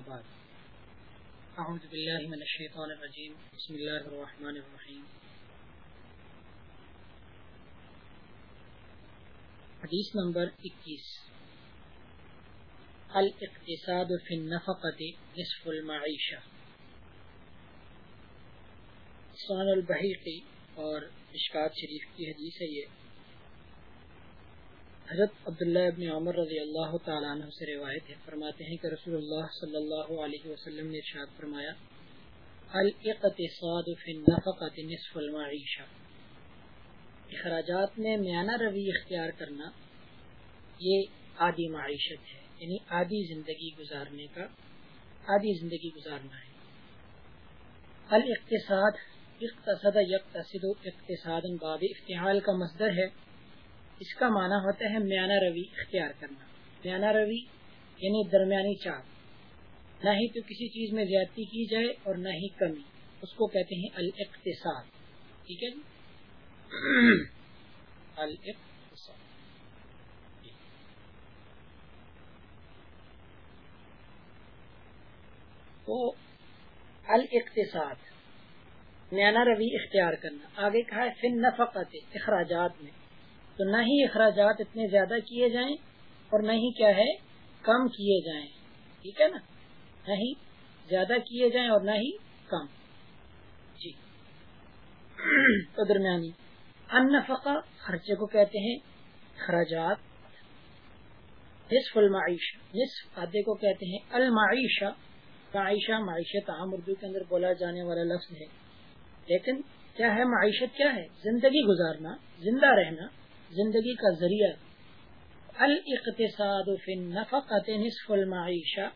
اما بعد. اعوذ باللہ من الشیطان الرجیم بسم اللہ الرحمن الرحیم حدیث نمبر اکیس. الاقتصاد فی النفقت نصف المعیشہ سنن البحیقی اور اشکات شریف کی حدیث ہے یہ. حضرت عبداللہ ابن عمر رضی اللہ تعالیٰ عنہ سے روایت ہے، فرماتے ہیں کہ رسول اللہ صلی اللہ علیہ وسلم نے ارشاد فرمایا الاقتصاد فی النفقت نصف المعیشہ اخراجات میں میانہ روی اختیار کرنا یہ عادی معیشت ہے یعنی عادی زندگی گزارنے کا، عادی زندگی گزارنا ہے۔ الاقتصاد اقتصد یقتصد اقتصاد باب افتحال کا مصدر ہے۔ اس کا معنی ہوتا ہے میانہ روی اختیار کرنا۔ میانہ روی یعنی درمیانی چاپ۔ نہ ہی تو کسی چیز میں زیادتی کی جائے اور نہ ہی کمی۔ اس کو کہتے ہیں الاقتصاد۔ ٹھیک ہے جی؟ الاقتصاد۔ تو الاقتصاد، میانہ روی اختیار کرنا۔ آگے کہا ہے فن نفقت اخراجات میں۔ تو نہ ہی اخراجات اتنے زیادہ کیے جائیں اور نہ ہی کیا ہے، کم کیے جائیں۔ ٹھیک ہے نا؟ نہ ہی زیادہ کیے جائیں اور نہ ہی کم۔ جی۔ تو درمیانی۔ ان خرچے کو کہتے ہیں، اخراجات۔ نصف المعیشہ، نصف آدھے کو کہتے ہیں، المعیشہ۔ معیشہ معیشت عام اردو کے اندر بولا جانے والا لفظ ہے۔ لیکن کیا ہے معیشت؟ کیا ہے؟ زندگی گزارنا، زندہ رہنا۔ زندگی کا ذریعہ الاقتصاد فی النفقت نصف المعیشہ،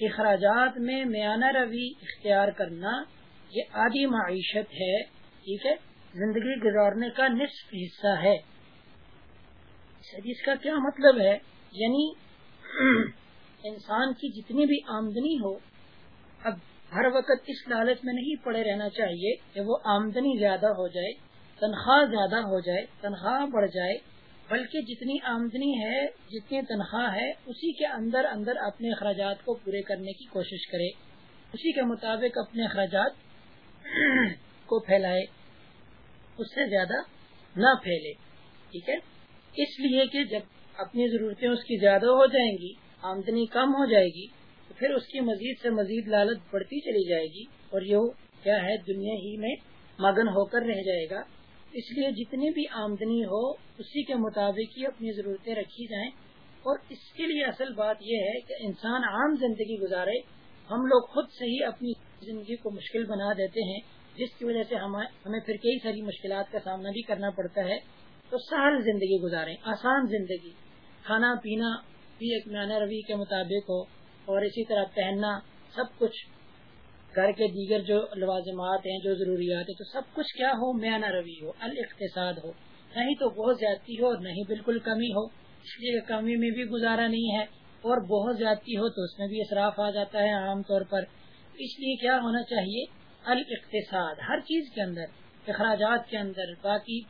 اخراجات میں میانہ روی اختیار کرنا، یہ آدھی معیشت ہے، ٹھیک ہے؟ زندگی گزارنے کا نصف حصہ ہے۔ اس کا کیا مطلب ہے؟ یعنی انسان کی جتنی بھی آمدنی ہو، اب ہر وقت اس لالچ میں نہیں پڑے رہنا چاہیے کہ وہ آمدنی زیادہ ہو جائے۔ تنخواہ زیادہ ہو جائے، تنخواہ بڑھ جائے، بلکہ جتنی آمدنی ہے، جتنی تنخواہ ہے، اسی کے اندر اندر اپنے اخراجات کو پورے کرنے کی کوشش کرے۔ اسی کے مطابق اپنے اخراجات کو پھیلائے، اس سے زیادہ نہ پھیلے، ٹھیک ہے؟ اس لیے کہ جب اپنی ضرورتیں اس کی زیادہ ہو جائیں گی، آمدنی کم ہو جائے گی، تو پھر اس کی مزید سے مزید لالت بڑھتی چلی جائے گی، اور یہ کیا ہے، دنیا ہی میں مگن ہو کر رہ جائے گا۔ اس لیے جتنی بھی آمدنی ہو، اسی کے مطابق ہی اپنی ضرورتیں رکھی جائیں۔ اور اس کے لیے اصل بات یہ ہے کہ انسان عام زندگی گزارے، ہم لوگ خود سے ہی اپنی زندگی کو مشکل بنا دیتے ہیں، جس کی وجہ سے ہمیں پھر کئی ساری مشکلات کا سامنا بھی کرنا پڑتا ہے۔ تو سہل زندگی گزاریں، آسان زندگی۔ کھانا پینا بھی ایک معنی روی کے مطابق ہو، اور اسی طرح پہننا، سب کچھ۔ گھر کے دیگر جو لوازمات ہیں، جو ضروریات ہیں، تو سب کچھ کیا ہو؟ میانہ روی ہو، الاقتصاد ہو۔ نہیں تو بہت زیادتی ہو نہیں بالکل کمی ہو۔ اس لیے کمی میں بھی گزارا نہیں ہے۔ اور بہت زیادتی ہو تو اس میں بھی اصراف آ جاتا ہے عام طور پر۔ اس لیے کیا ہونا چاہیے؟ الاقتصاد، ہر چیز کے اندر، اخراجات کے اندر، باقی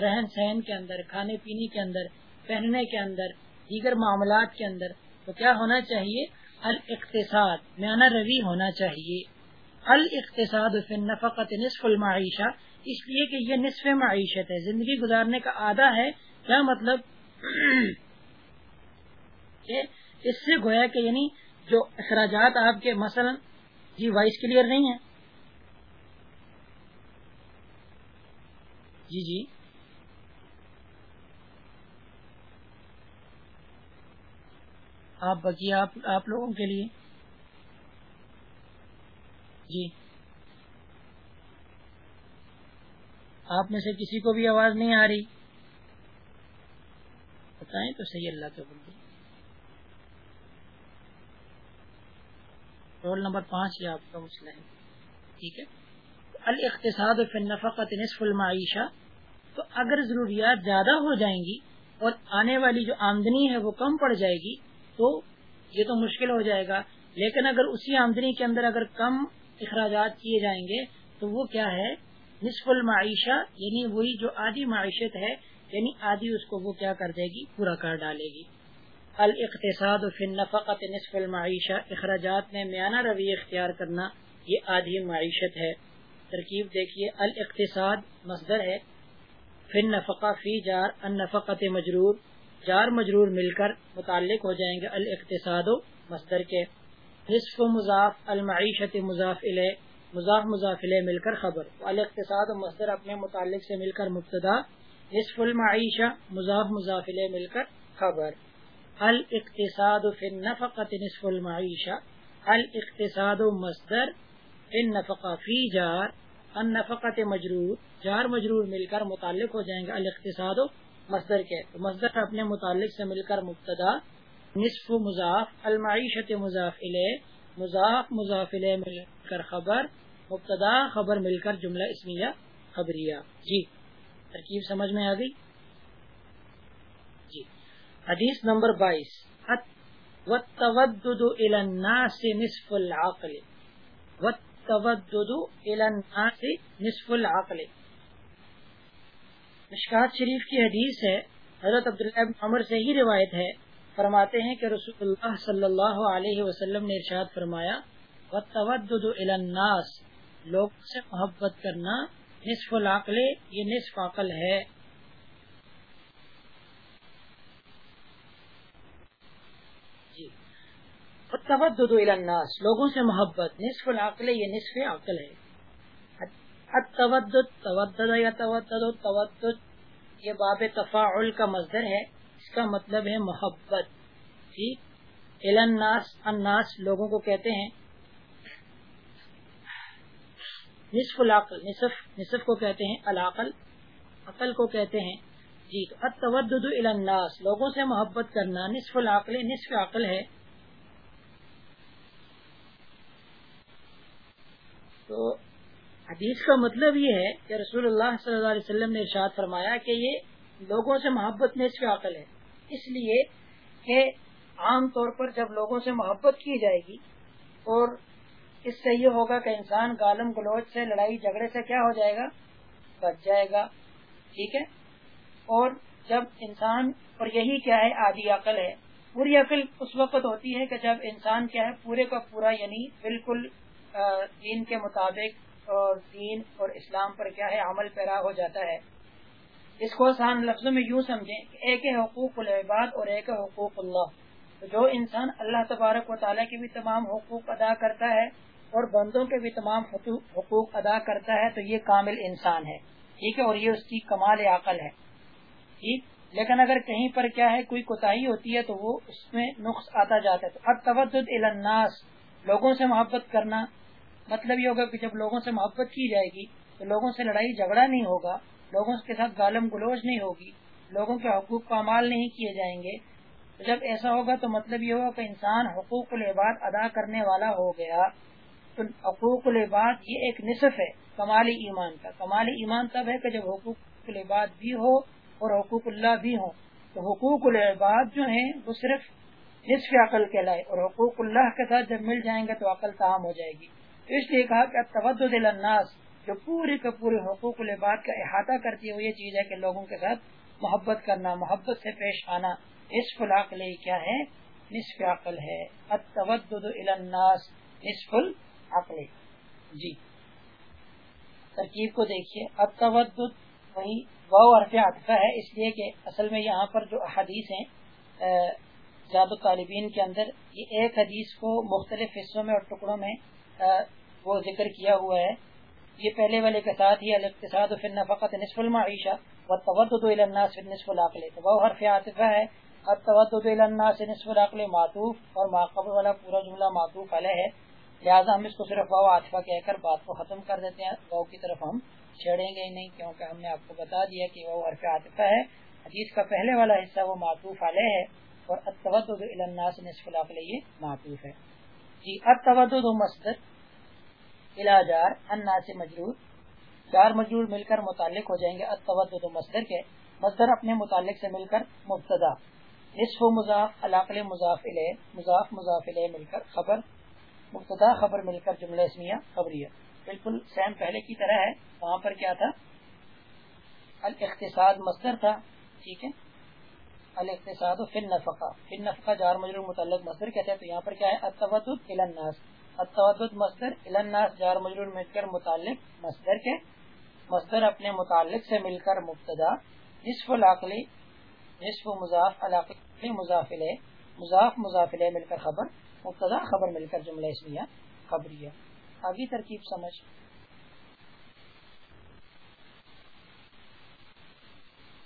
رہن سہن کے اندر، کھانے پینے کے اندر، پہننے کے اندر، دیگر معاملات کے اندر، تو کیا ہونا چاہیے؟ الاقتصاد میانہ روی ہونا چاہیے۔ الاقتصاد فی النفقت نصف المعیشہ۔ اس لیے کہ یہ نصف معیشت ہے۔ زندگی گزارنے کا آدھا ہے۔ کیا مطلب؟ کہ اس سے گویا کہ یعنی جو اخراجات آپ کے مثلا جی وائس کلیئر نہیں ہے جی جی۔ آپ بقیہ آپ لوگوں کے لیے۔ جی۔ آپ میں سے کسی کو بھی آواز نہیں آ رہی۔ بتائیں تو صحیح اللہ کے بندے۔ رول نمبر پانچ یہ آپ کا مسئلہ ہے۔ ٹھیک ہے۔ الاقتصاد فی النفقت نصف المعیشہ۔ تو اگر ضروریات زیادہ ہو جائیں گی اور آنے والی جو آمدنی ہے وہ کم پڑ جائے گی تو یہ تو مشکل ہو جائے گا۔ لیکن اگر اسی آمدنی کے اندر اگر کم اخراجات کیے جائیں گے، تو وہ کیا ہے؟ نصف المعیشہ یعنی وہی جو آدھی معیشت ہے یعنی آدھی اس کو وہ کیا کر دے گی؟ پورا کر ڈالے گی۔ الاقتصاد فی النفقت نصف المعیشہ، اخراجات میں میانہ روی اختیار کرنا، یہ آدھی معیشت ہے۔ ترکیب دیکھیے، الاقتصاد مصدر ہے۔ فی النفقہ فی جار النفقت مجرور، جار مجرور مل کر متعلق ہو جائیں گے الاقتصاد مصدر کے۔ نصف مضاف، المعیشت مضاف الیہ مضاف مضاف الیہ مل کر خبر. الاقتصاد مصدر اپنے متعلق سے مل کر مبتدا نصف المعیشہ مضاف مضاف الیہ مل کر خبر. الاقتصاد فی النفقت نصف المعیشہ، الاقتصاد مصدر فی النفقہ فی جار، النفقت مجرور، جار مجرور مل کر متعلق ہو جائیں گے الاقتصاد مصدر کے. مصدر اپنے متعلق سے مل کر مبتدا نصف مضاف، المعیشت مضاف الیہ، مضاف مضاف الیہ مل کر خبر، مبتدا خبر مل کر جملہ اسمیہ خبریہ۔ جی ترکیب سمجھ میں آ گئی؟ جی۔ حدیث نمبر بائیس۔ والتودد الى الناس نصف العقل۔ والتودد الى الناس نصف العقل۔ مشکات شریف کی حدیث ہے، حضرت عبداللہ بن عمر سے ہی روایت ہے فرماتے ہیں کہ رسول اللہ صلی اللہ علیہ وسلم نے ارشاد فرمایا، والتودد الى الناس لوگ سے محبت کرنا نصف العقل، یہ نصف عقل ہے۔ جی۔ التودد الى الناس، لوگوں سے محبت، نصف العقل، یہ نصف عقل ہے۔ التودد، تودد یا تودد تودد، یہ باب تفاعل کا مصدر ہے۔ اس کا مطلب ہے محبت۔ ٹھیک الناس الناس لوگوں کو کہتے ہیں۔ نصف العقل، نصف نصف کو کہتے ہیں العقل، عقل کو کہتے ہیں۔ جی تو الناس، لوگوں سے محبت کرنا، نصف العقل، نصف عقل ہے۔ تو حدیث کا مطلب یہ ہے کہ رسول اللہ صلی اللہ علیہ وسلم نے ارشاد فرمایا کہ یہ لوگوں سے محبت نصف عقل ہے۔ اس لیے کہ عام طور پر جب لوگوں سے محبت کی جائے گی اور اس سے یہ ہوگا کہ انسان گالم گلوچ سے لڑائی جھگڑے سے کیا ہو جائے گا؟ بچ جائے گا۔ ٹھیک ہے؟ اور جب انسان، اور یہی کیا ہے، آدھی عقل ہے۔ پوری عقل اس وقت ہوتی ہے کہ جب انسان کیا ہے، پورے کا پورا یعنی بالکل دین کے مطابق اور دین اور اسلام پر کیا ہے، عمل پیرا ہو جاتا ہے۔ اس کو آسان لفظوں میں یوں سمجھیں کہ ایک حقوق العباد اور ایک حقوق اللہ۔ جو انسان اللہ تبارک و تعالیٰ کے بھی تمام حقوق ادا کرتا ہے اور بندوں کے بھی تمام حقوق ادا کرتا ہے، تو یہ کامل انسان ہے۔ ٹھیک ہے، اور یہ اس کی کمال عقل ہے۔ ٹھیک؟ لیکن اگر کہیں پر کیا ہے، کوئی کوتا ہوتی ہے تو وہ اس میں نقص آتا جاتا ہے۔ تو اب توجد الناس، لوگوں سے محبت کرنا۔ مطلب یہ ہوگا کہ جب لوگوں سے محبت کی جائے گی، تو لوگوں سے لڑائی جھگڑا نہیں ہوگا۔ لوگوں کے ساتھ گالم گلوچ نہیں ہوگی، لوگوں کے حقوق کا مال نہیں کیے جائیں گے۔ جب ایسا ہوگا تو مطلب یہ ہوگا کہ انسان حقوق العباد ادا کرنے والا ہو گیا۔ تو حقوق العباد یہ ایک نصف ہے کمال ایمان کا۔ کمال ایمان تب ہے کہ جب حقوق العباد بھی ہو اور حقوق اللہ بھی ہو تو حقوق العباد جو ہیں وہ صرف نصف عقل کے لائے اور حقوق اللہ کے ساتھ جب مل جائیں گے تو عقل تام ہو جائے گی۔ تو اس لیے کہا کہ توجہ الناس جو پورے کے پورے حقوق العباد کا احاطہ کرتی ہے وہ یہ چیز ہے کہ لوگوں کے ساتھ محبت کرنا، محبت سے پیش آنا نصف العقل کیا ہے؟ نصف عقل ہے۔ الناس نصف عقل جی۔ ترکیب کو دیکھیے۔ اب تودد وہی واؤ عرف عطفہ ہے، اس لیے کہ اصل میں یہاں پر جو حدیث ہیں زیادہ طالبین کے اندر یہ ایک حدیث کو مختلف حصوں میں اور ٹکڑوں میں وہ ذکر کیا ہوا ہے۔ یہ پہلے والے کے ساتھ ہی الاقتصاد فی النفقت نصف المعیشہ والتودد الى الناس فی نصف العقل تو وہ حرف عاطفہ ہے۔ التودد الى الناس نصف العقل معطوف اور ماقبل والا پورا جملہ معطوف علیہ ہے۔ لہٰذا ہم اس کو صرف واؤ آتفا کہہ کر بات کو ختم کر دیتے ہیں۔ واؤ کی طرف ہم چھیڑیں گے نہیں، کیونکہ ہم نے آپ کو بتا دیا کہ وہ عرف عاطفہ ہے۔ حدیث کا پہلے والا حصہ وہ معطوف علیہ ہے اور اتوت الناس نصف العقل یہ معطوف ہے۔ جی اتوت مصدر الاجار الناس مجرور چار مجرور مل کر متعلق ہو جائیں گے اتوت مصدر کے۔ مصدر اپنے متعلق سے مل کر مبتدا۔ نصف مضاف العقل مضاف الیہ، مضاف مضاف الیہ مل کر خبر۔ مبتدا، خبر مل کر جملہ اسمیہ، خبریہ۔ بالکل سیم پہلے کی طرح ہے۔ وہاں پر کیا تھا؟ الاقتصاد مصدر تھا۔ ٹھیک ہے؟ الاقتصاد و فن نفقہ فن نفقہ جار مجرور متعلق مصدر کہتے ہیں۔ تو یہاں پر کیا ہے؟ التودد الناس۔ التودد مصدر الناس جار مجرور مل کر متعلق مصدر کے مصدر اپنے متعلق سے مل کر مبتدا، نصف العقلی، نصف مضاف العقلی مضافل مضاف مضافل مل کر خبر، مبتدا، خبر مل کر جملہ اسمیہ، خبریہ۔ آگی ترکیب سمجھ۔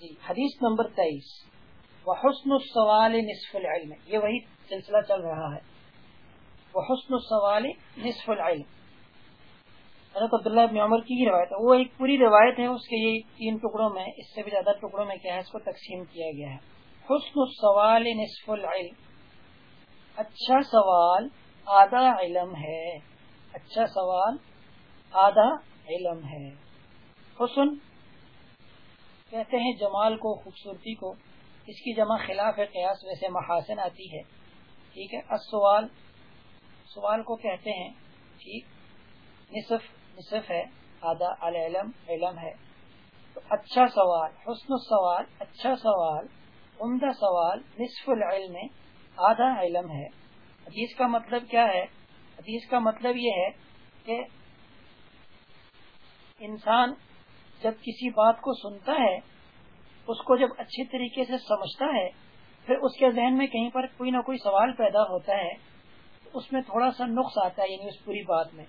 جی حدیث نمبر تیئیس۔ وہ حسن السوال نصف العلم۔ یہ وہی سلسلہ چل رہا ہے۔ حسن السوال نصف العلم۔ حضرت عبداللہ ابن عمر کی روایت ہے۔ وہ ایک پوری روایت ہے، اس کے یہ تین ٹکڑوں میں، اس سے بھی زیادہ ٹکڑوں میں کیا ہے، اس کو تقسیم کیا گیا ہے۔ حسن السوال نصف العلم۔ اچھا سوال آدھا علم ہے۔ اچھا سوال آدھا علم ہے۔ حسن کہتے ہیں جمال کو، خوبصورتی کو۔ اس کی جمع خلاف قیاس ویسے محاسن آتی ہے۔ ٹھیک ہے؟ السوال سوال کو کہتے ہیں، ٹھیک، نصف نصف ہے، آدھا، العلم، علم ہے۔ تو اچھا سوال، حسن السوال اچھا سوال، عمدہ سوال، نصف العلم، آدھا علم ہے۔ حدیث کا مطلب کیا ہے؟ حدیث کا مطلب یہ ہے کہ انسان جب کسی بات کو سنتا ہے، اس کو جب اچھی طریقے سے سمجھتا ہے، پھر اس کے ذہن میں کہیں پر کوئی نہ کوئی سوال پیدا ہوتا ہے۔ اس میں تھوڑا سا نقص آتا ہے یعنی اس پوری بات میں۔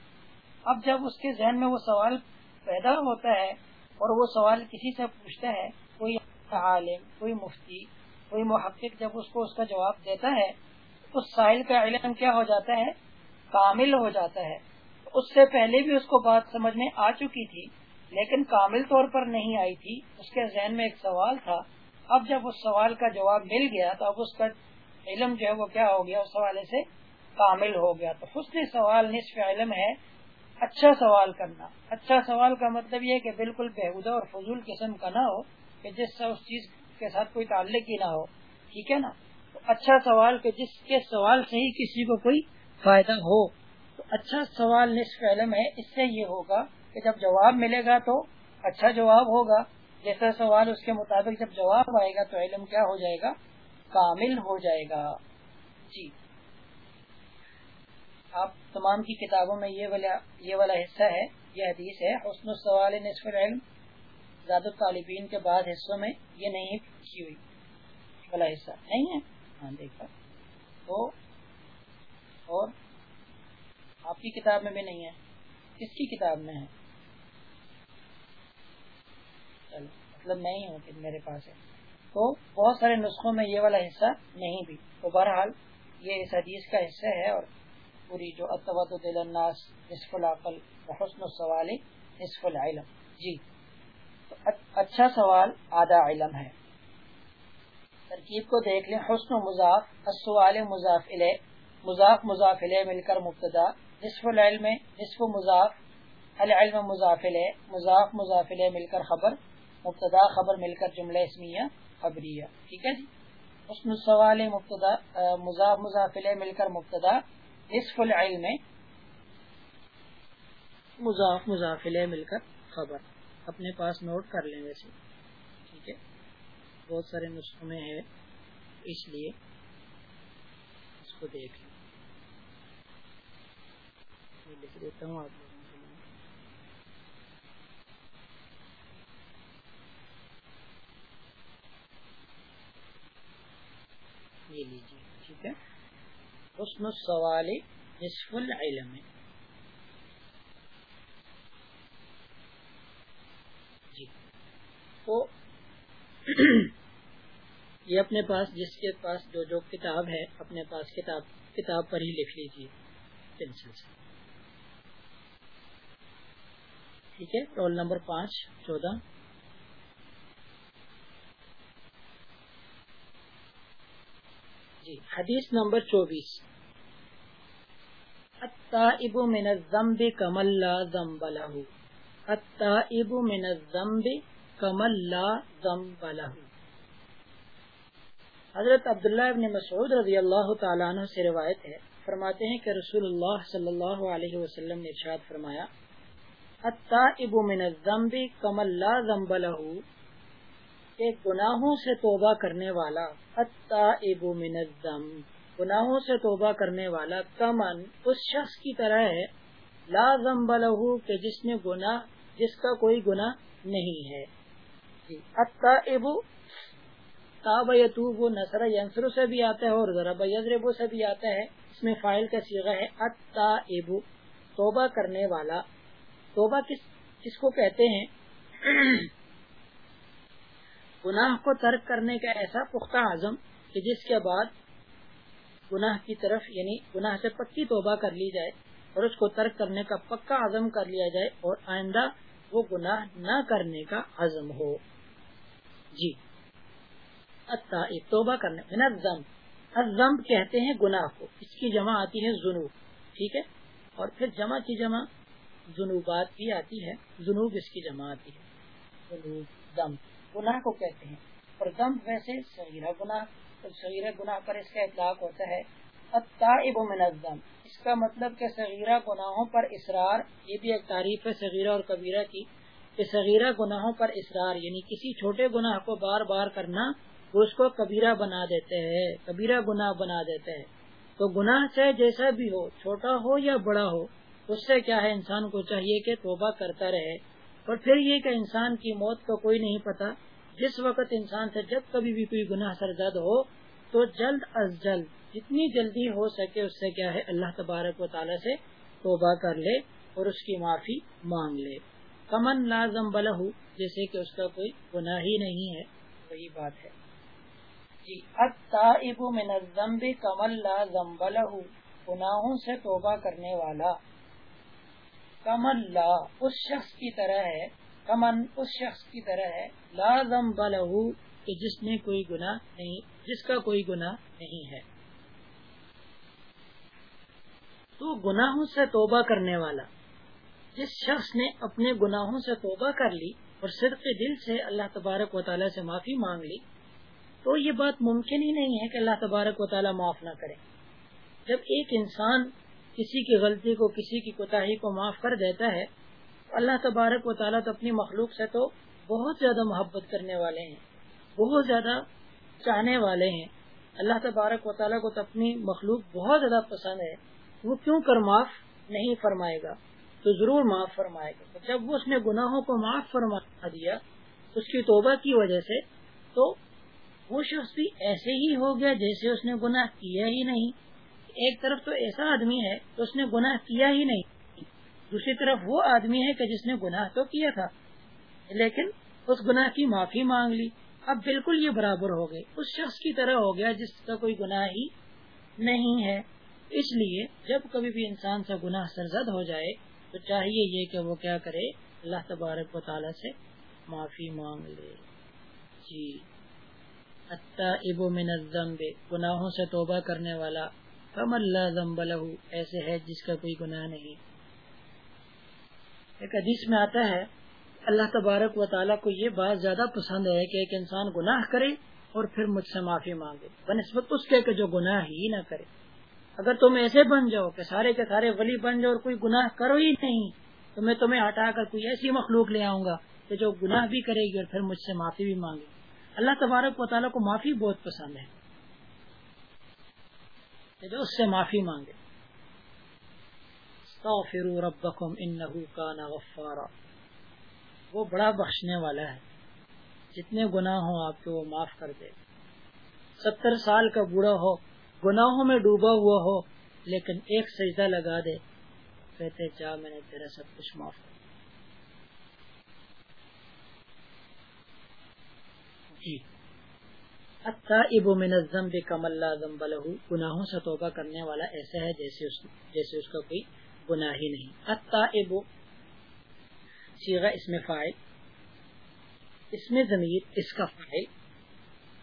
اب جب اس کے ذہن میں وہ سوال پیدا ہوتا ہے اور وہ سوال کسی سے پوچھتا ہے، کوئی عالم، کوئی مفتی، کوئی محقق جب اس کو اس کا جواب دیتا ہے اس سائل کا علم کیا ہو جاتا ہے؟ کامل ہو جاتا ہے۔ اس سے پہلے بھی اس کو بات سمجھ میں آ چکی تھی، لیکن کامل طور پر نہیں آئی تھی۔ اس کے ذہن میں ایک سوال تھا۔ اب جب اس سوال کا جواب مل گیا، تو اب اس کا علم جو ہے وہ کیا ہو گیا؟ اس حوالے سے کامل ہو گیا تو حسن سوال نصف علم ہے اچھا سوال کرنا۔ اچھا سوال کا مطلب یہ کہ بالکل بےحدہ اور فضول قسم کا نہ ہو کہ جس سے اس چیز کے ساتھ کوئی تعلق ہی نہ ہو۔ ٹھیک ہے نا؟ تو اچھا سوال کہ جس کے سوال سے ہی کسی کو کوئی فائدہ ہو۔ تو اچھا سوال نصف علم ہے، اس سے یہ ہوگا کہ جب جواب ملے گا تو اچھا جواب ہوگا۔ جیسا سوال اس کے مطابق جب جواب آئے گا تو علم کیا ہو جائے گا؟ کامل ہو جائے گا۔ جی۔ تمام کی کتابوں میں یہ والا یہ والا حصہ ہے، یہ حدیث ہے حسن السوال نصف العلم زیادہ طالبین کے بعد حصوں میں یہ نہیں کی ہوئی۔ والا حصہ نہیں ہے؟ ہاں دیکھا تو اور آپ کی کتاب میں بھی نہیں ہے۔ کس کی کتاب میں ہے؟ مطلب میں ہی ہوں کہ میرے پاس ہے۔ تو بہت سارے نسخوں میں یہ والا حصہ نہیں بھی۔ تو بہرحال یہ اس حدیث کا حصہ ہے اور پوری جو الناس، نصف العقل حسن السوال، نصف العلم. جی اچھا سوال آدھا علم ہے۔ ترکیب کو دیکھ لیں، حسن و مضاف، السوال مضاف علیہ مضاف مضاف علیہ مل کر مبتدا، نصف العلم، نصف مضاف، العلم مضافل مضاف مضافل مل کر خبر، مبتدا، خبر مل کر جملہ اسمیہ، خبریہ۔ ٹھیک ہے جی؟ حسن السوال مبتدا، مضاف مضافل مل کر مبتدا نصف العلم مضاف مضافل مل کر خبر۔ اپنے پاس نوٹ کر لیں ویسے۔ ٹھیک ہے؟ بہت سارے نسخوں میں ہے۔ اس لیے اس کو دیکھ لیں۔ لکھ دیتا ہوں آپ لوگوں کے لیے۔ یہ لیجیے۔ ٹھیک ہے؟ حسن السوال نصف العلم. جی. تو یہ اپنے پاس جس کے پاس جو جو کتاب ہے، اپنے پاس کتاب کتاب پر ہی لکھ لیجیے. پینسل سے ٹھیک ہے؟ رول نمبر پانچ، چودہ. جی حدیث نمبر چوبیس۔ التائب من الذنب کمل لا ذنب له۔ التائب من الذنب کمل لا ذنب له۔ حضرت عبداللہ ابن مسعود رضی اللہ تعالیٰ عنہ سے روایت ہے، فرماتے ہیں کہ رسول اللہ صلی اللہ علیہ وسلم نے ارشاد فرمایا، التائب من الذنب کمل لا ذنب له۔ کہ گناہوں سے توبہ کرنے والا من الذم، گناہوں سے توبہ کرنے والا کمن اس شخص کی طرح ہے، لا ذنب له کہ جس نے گناہ، جس کا کوئی گناہ نہیں ہے۔ جی، ابو تاب یتوب نصر، ینصر سے بھی آتا ہے اور ضرب یضرب سے بھی آتا ہے۔ اس میں فائل کا سیغہ ہے اتا ابو توبہ کرنے والا۔ توبہ کس کس کو کہتے ہیں؟ گناہ کو ترک کرنے کا ایسا پختہ عزم کہ جس کے بعد گناہ کی طرف یعنی گناہ سے پکی توبہ کر لی جائے اور اس کو ترک کرنے کا پکا عزم کر لیا جائے اور آئندہ وہ گناہ نہ کرنے کا عزم ہو۔ جی۔ توبہ کرنے ضم کہتے ہیں گناہ کو، اس کی جمع آتی ہے جنوب ٹھیک ہے؟ اور پھر جمع کی جمع جنوبات بھی آتی ہے جنوب اس کی جمع آتی ہے۔ جنوب دم گناہ کو کہتے ہیں۔ اور دم ویسے صغیرہ گناہ صغیرہ گناہ پر اس کا اطلاق ہوتا ہے من الدم اس کا مطلب کہ صغیرہ گناہوں پر اصرار، یہ بھی ایک تعریف ہے صغیرہ اور کبیرہ کی، کہ صغیرہ گناہوں پر اصرار یعنی کسی چھوٹے گناہ کو بار بار کرنا، وہ اس کو کبیرہ بنا دیتے ہیں، کبیرہ گناہ بنا دیتے ہیں۔ تو گناہ چاہے جیسا بھی ہو، چھوٹا ہو یا بڑا ہو، اس سے کیا ہے؟ انسان کو چاہیے کہ توبہ کرتا رہے۔ اور پھر یہ کہ انسان کی موت کا کوئی نہیں پتا جس وقت انسان سے جب کبھی بھی کوئی گناہ سرزد ہو، تو جلد از جلد، جتنی جلدی ہو سکے، اس سے کیا ہے؟ اللہ تبارک و تعالیٰ سے توبہ کر لے اور اس کی معافی مانگ لے۔ کمن لازم بلہ جیسے کہ اس کا کوئی گناہ ہی نہیں ہے، وہی بات ہے۔ جی من الذنب کمل لا ذنب له گناہوں سے توبہ کرنے والا۔ کمل لا، اس شخص کی طرح ہے کمن اس شخص کی طرح ہے، لا ذنب کہ جس نے کوئی گناہ نہیں، جس کا کوئی گناہ نہیں ہے۔ تو گناہوں سے توبہ کرنے والا، جس شخص نے اپنے گناہوں سے توبہ کر لی اور صرف دل سے اللہ تبارک و تعالیٰ سے معافی مانگ لی، تو یہ بات ممکن ہی نہیں ہے کہ اللہ تبارک و تعالیٰ معاف نہ کرے۔ جب ایک انسان کسی کی غلطی کو، کسی کی کوتاہی کو معاف کر دیتا ہے اللہ تبارک و تعالیٰ تو اپنی مخلوق سے تو بہت زیادہ محبت کرنے والے ہیں، بہت زیادہ چاہنے والے ہیں۔ اللہ تبارک و تعالیٰ کو تو اپنی مخلوق بہت زیادہ پسند ہے۔ وہ کیوں کر معاف نہیں فرمائے گا؟ تو ضرور معاف فرمائے گا۔ جب وہ اس نے گناہوں کو معاف فرما دیا اس کی توبہ کی وجہ سے تو وہ شخص بھی ایسے ہی ہو گیا جیسے اس نے گناہ کیا ہی نہیں۔ ایک طرف تو ایسا آدمی ہے تو اس نے گناہ کیا ہی نہیں۔ دوسری طرف وہ آدمی ہے کہ جس نے گناہ تو کیا تھا، لیکن اس گناہ کی معافی مانگ لی۔ اب بالکل یہ برابر ہو گئے۔ اس شخص کی طرح ہو گیا جس کا کوئی گناہ ہی نہیں ہے۔ اس لیے جب کبھی بھی انسان سے گناہ سرزد ہو جائے، تو چاہیے یہ کہ وہ کیا کرے، اللہ تبارک و تعالیٰ سے معافی مانگ لے۔ جی۔ ابو من الذنب، گناہوں سے توبہ کرنے والا۔ کم اللہ ذنب له، ایسے ہے جس کا کوئی گناہ نہیں۔ ایک حدیث میں آتا ہے، اللہ تبارک و تعالیٰ کو یہ بات زیادہ پسند ہے کہ ایک انسان گناہ کرے اور پھر مجھ سے معافی مانگے۔ بنسبت اس کے کہ جو گناہ ہی نہ کرے۔ اگر تم ایسے بن جاؤ کہ سارے کے سارے ولی بن جاؤ اور کوئی گناہ کرو ہی نہیں، تو میں تمہیں ہٹا کر کوئی ایسی مخلوق لے آؤں گا کہ جو گناہ بھی کرے گی اور پھر مجھ سے معافی بھی مانگے۔ اللہ تبارک و تعالیٰ کو معافی بہت پسند ہے جو اس سے معافی مانگے۔ ربکم انہو کان غفارا۔ وہ بڑا بخشنے والا ہے۔ جتنے گناہ ہوں آپ کے وہ معاف کر دے۔ ستر سال کا بوڑھا ہو، گناہوں میں ڈوبا ہوا ہو، لیکن ایک سجدہ لگا دے۔ کہتے جا میں نے تیرا سب کچھ معاف کر جی۔ ابو من الذنب کم لا ذنب له۔ گناہوں سے توبہ کرنے والا ایسا ہے جیسے اس جیسے اس کا کوئی گناہ ہی نہیں۔ ابو سیغا اس میں فائل اس میں ضمیر، اس کا فائل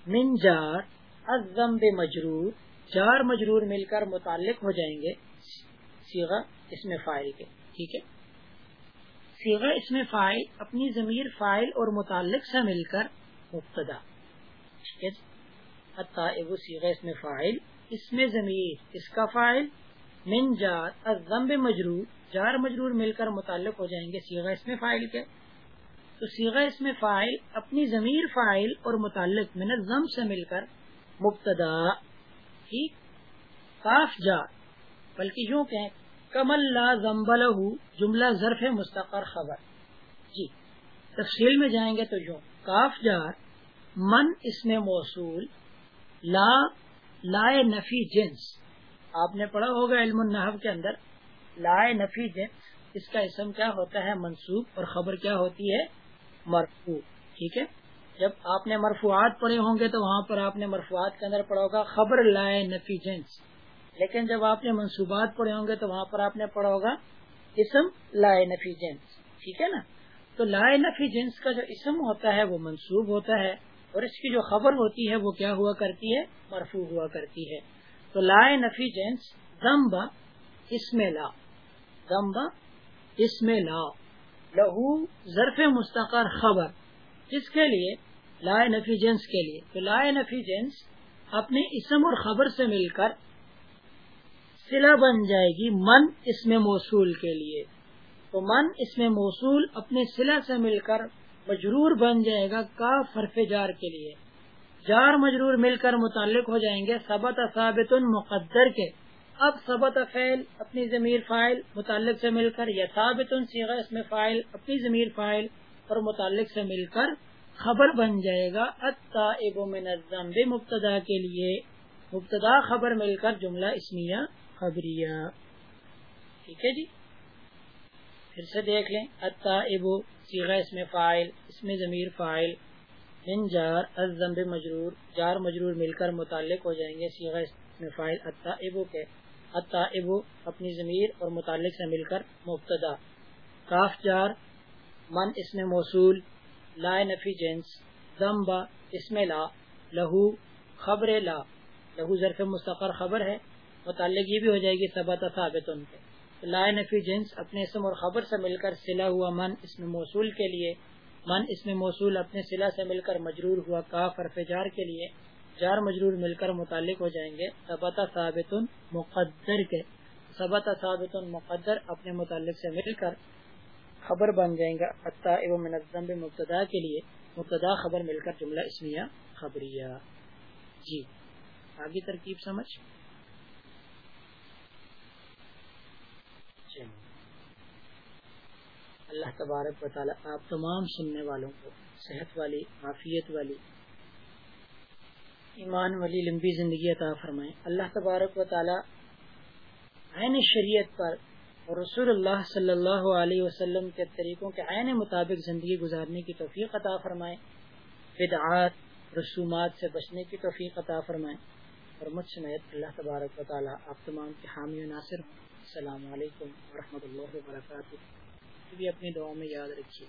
من جار، الذنب مجرور، جار مجرور مل کر متعلق ہو جائیں گے سیغا اس میں فائل کے، ٹھیک ہے؟ سیغا اس میں فائل اپنی ضمیر فائل اور متعلق سے مل کر مبتدا اس میں فائل اس میں ضمیر، اس کا فائل من جار ضمب مجرور، جار مجرور مل کر متعلق ہو جائیں گے سیغا اس میں فائل کے۔ تو سیغ اس میں فائل اپنی ضمیر فائل اور متعلق من ضم سے مل کر مبتدا، ٹھیک؟ کاف جا، بلکہ یوں کہ کمل لا زمبل جملہ ظرف مستقر خبر۔ جی تفصیل میں جائیں گے تو یوں، کاف جار من اس میں موصول، لا، لائے نفی جنس۔ آپ نے پڑھا ہوگا علم النحو کے اندر لائے نفی جنس اس کا اسم کیا ہوتا ہے؟ منصوب اور خبر کیا ہوتی ہے؟ مرفوع، ٹھیک ہے؟ جب آپ نے مرفوعات پڑھے ہوں گے تو وہاں پر آپ نے مرفوعات کے اندر پڑھا ہوگا خبر لائے نفی جنس لیکن جب آپ نے منصوبات پڑھے ہوں گے تو وہاں پر آپ نے پڑھا ہوگا اسم لائے نفی جنس ٹھیک ہے نا؟ تو لائے نفی جنس کا جو اسم ہوتا ہے وہ منصوب ہوتا ہے، اور اس کی جو خبر ہوتی ہے وہ کیا ہوا کرتی ہے؟ مرفوع ہوا کرتی ہے۔ تو لائے نفی جنس دمبا اسم لا. دمبا اسم لا. لہو ظرف مستقر خبر. کس کے لیے؟ لائے نفی جنس کے لیے. تو لائے نفی جنس اپنے اسم اور خبر سے مل کر سلا بن جائے گی من اس میں موصول کے لیے. تو من اس میں موصول اپنے سلا سے مل کر مجرور بن جائے گا کا فرف جار کے لیے. جار مجرور مل کر متعلق ہو جائیں گے سبت ثابت مقدر کے۔ اب سبت فعل اپنی ضمیر فائل متعلق سے مل کر یا ثابت سیغا اس میں فائل اپنی ضمیر فائل اور متعلق سے مل کر خبر بن جائے گا۔ منظم بے مبتدا کے لیے مبتدا خبر مل کر جملہ اسمیہ خبریہ۔ ٹھیک ہے جی؟ پھر سے دیکھ لیں۔ اتا ابو سیغا اس میں فائل اس میں ضمیر فائل ان جار ازم مجرور، جار مجرور مل کر متعلق ہو جائیں گے سیغا میں فائل ابو کے۔ ابو اپنی ضمیر اور متعلق سے مل کر مبتدا۔ کاف جار، من اس میں موصول، لا نفی جنس دم با اس میں لا، لہو خبر لا۔ لہو ظرف مستقر خبر ہے، متعلق یہ بھی ہو جائے گی سبا ثابت ان کے۔ لا نفی جنس اپنے اسم اور خبر سے مل کر سلا ہوا من اس میں موصول کے لیے۔ من اس میں موصول اپنے سلا سے مل کر مجرور ہوا کاف اور فجار کے لیے جار مجرور مل کر متعلق ہو جائیں گے۔ سبتا ثابت مقدر کے۔ سبتا ثابت مقدر اپنے متعلق سے مل کر خبر بن جائیں گا منظم مبتدا کے لیے مبتدا خبر مل کر جملہ اسمیہ خبریہ۔ جی آگے ترکیب سمجھ۔ اللہ تبارک و تعالیٰ آپ تمام سننے والوں کو، صحت والی، عافیت والی، ایمان والی، لمبی زندگی عطا فرمائے۔ اللہ تبارک و تعالیٰ عین شریعت پر اور رسول اللہ صلی اللہ علیہ وسلم کے طریقوں کے عین مطابق زندگی گزارنے کی توفیق عطا فرمائے۔ بدعات، رسومات سے بچنے کی توفیق عطا فرمائے۔ اور مجھ سمیت اللہ تبارک و تعالیٰ آپ تمام کے حامی و ناصر ہوں۔ السلام علیکم ورحمۃ اللہ وبرکاتہ۔ بھی اپنی دعاؤں میں یاد رکھیے۔